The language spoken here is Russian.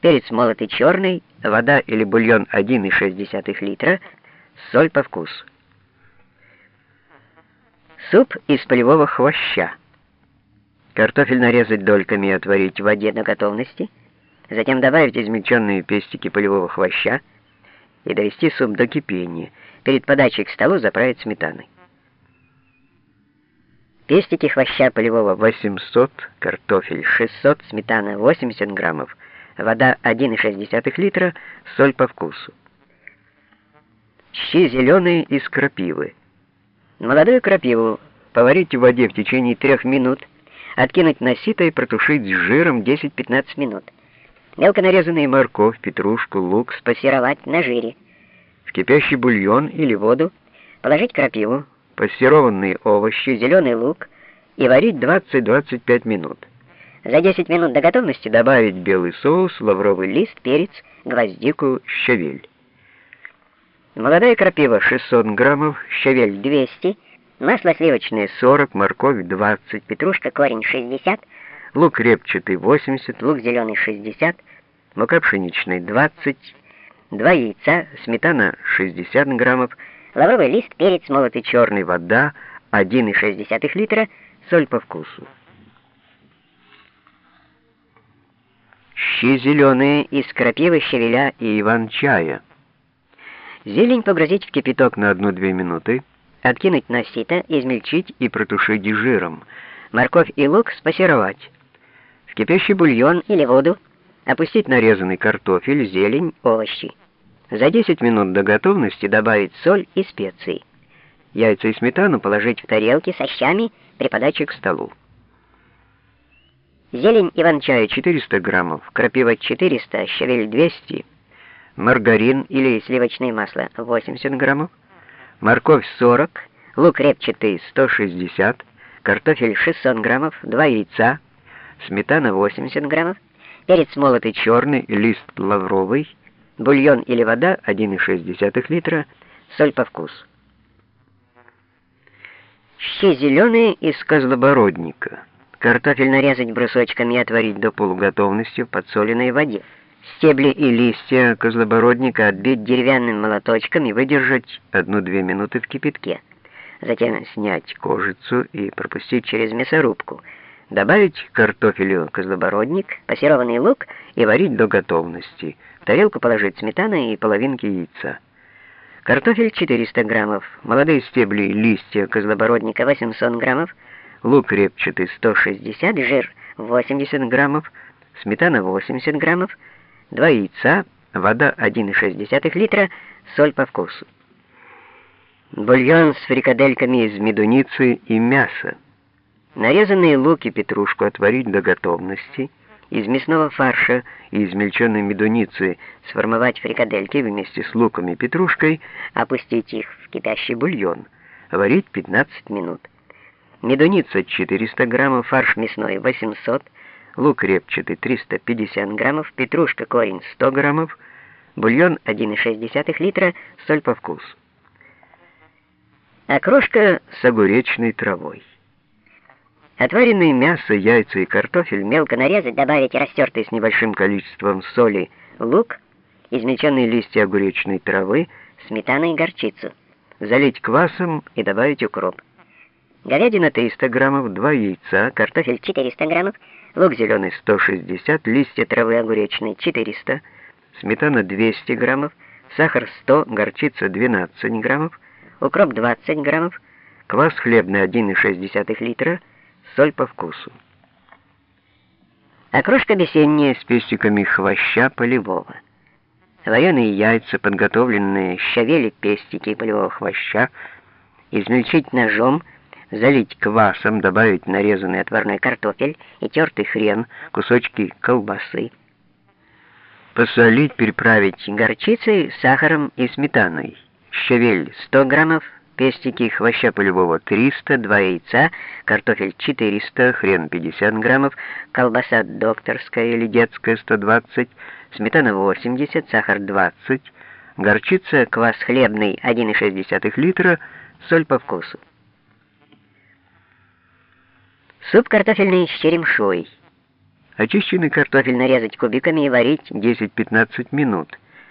перец молотый черный, вода или бульон 1,6 литра, соль по вкусу. Суп из полевого хвоща. Картофель нарезать дольками и отварить в воде до готовности, затем добавить измельченные пестики полевого хвоща и довести суп до кипения. Перед подачей к столу заправить сметаной. Пестики хвоща полевого 800, картофель 600, сметана 80 граммов, вода 1,6 литра, соль по вкусу. Щи зеленые из крапивы. Молодую крапиву поварить в воде в течение трех минут, откинуть на сито и протушить с жиром 10-15 минут. Мелко нарезанные морковь, петрушку, лук спассеровать на жире. В кипящий бульон или воду положить крапиву, пассерованные овощи, зеленый лук и варить 20-25 минут. За 10 минут до готовности добавить белый соус, лавровый лист, перец, гвоздику, щавель. Молодая крапива 600 граммов, щавель 200, масло сливочное 40, морковь 20, петрушка корень 60, лук репчатый 80, лук зеленый 60, мука пшеничная 20, 2 яйца, сметана 60 граммов, лавровый лист, перец молотый черный, вода 1,6 литра, соль по вкусу. Щи зеленые из крапивы, щавеля и иван-чая. Зелень погрузить в кипяток на 1-2 минуты, откинуть на сито, измельчить и протушить жиром. Морковь и лук спассеровать. В кипящий бульон или воду опустить нарезанный картофель, зелень, овощи. За 10 минут до готовности добавить соль и специи. Яйца и сметану положить в тарелки со щами при подаче к столу. Зелень иван-чая 400 граммов, крапива 400, щавель 200, маргарин или сливочное масло 80 граммов, морковь 40, лук репчатый 160, картофель 600 граммов, 2 яйца, сметана 80 граммов, перец молотый черный, лист лавровый, бульон или вода 1,6 литра, соль по вкусу. Щи зеленые из козлобородника. Картофель нарезать брусочками и отварить до полуготовности в подсоленной воде. Стебли и листья козлобородника отбить деревянным молоточком и выдержать 1-2 минуты в кипятке. Затем снять кожицу и пропустить через мясорубку. Добавить картофелю козлобородник, пассерованный лук и варить до готовности. В тарелку положить сметана и половинки яйца. Картофель 400 граммов, молодые стебли и листья козлобородника 800 граммов, лук репчатый 160, жир 80 граммов, сметана 80 граммов, 2 яйца, вода 1,6 литра, соль по вкусу. Бульон с фрикадельками из медуницы и мяса. Нарезанные лук и петрушку отварить до готовности. Из мясного фарша и измельченной медуницы сформовать фрикадельки вместе с луком и петрушкой, опустить их в кипящий бульон. Варить 15 минут. Медуница 400 граммов, фарш мясной 800 лук репчатый 350 граммов, петрушка корень 100 граммов, бульон 1,6 литра, соль по вкусу. Окрошка с огуречной травой. Отваренное мясо, яйца и картофель мелко нарезать, добавить растертый с небольшим количеством соли лук, измельченные листья огуречной травы, сметану и горчицу. Залить квасом и добавить укроп. Говядина 300 граммов, 2 яйца, картофель 400 граммов, лук зеленый 160, листья травы огуречной 400, сметана 200 граммов, сахар 100, горчица 12 граммов, укроп 20 граммов, квас хлебный 1,6 литра, соль по вкусу. Окрошка весенняя с пестиками хвоща полевого. Вареные яйца, подготовленные щавели пестики полевого хвоща, измельчить ножом, залить квасом, добавить нарезанный отварной картофель и тертый хрен, кусочки колбасы. Посолить, переправить горчицей, сахаром и сметаной. Щавель 100 граммов, пестики хвоща полевого 300, 2 яйца, картофель 400, хрен 50 граммов, колбаса докторская или детская 120, сметана 80, сахар 20, горчица, квас хлебный 1,6 литра, соль по вкусу. Суп картофельный с черемшой. Очищенный картофель нарезать кубиками и варить 10-15 минут.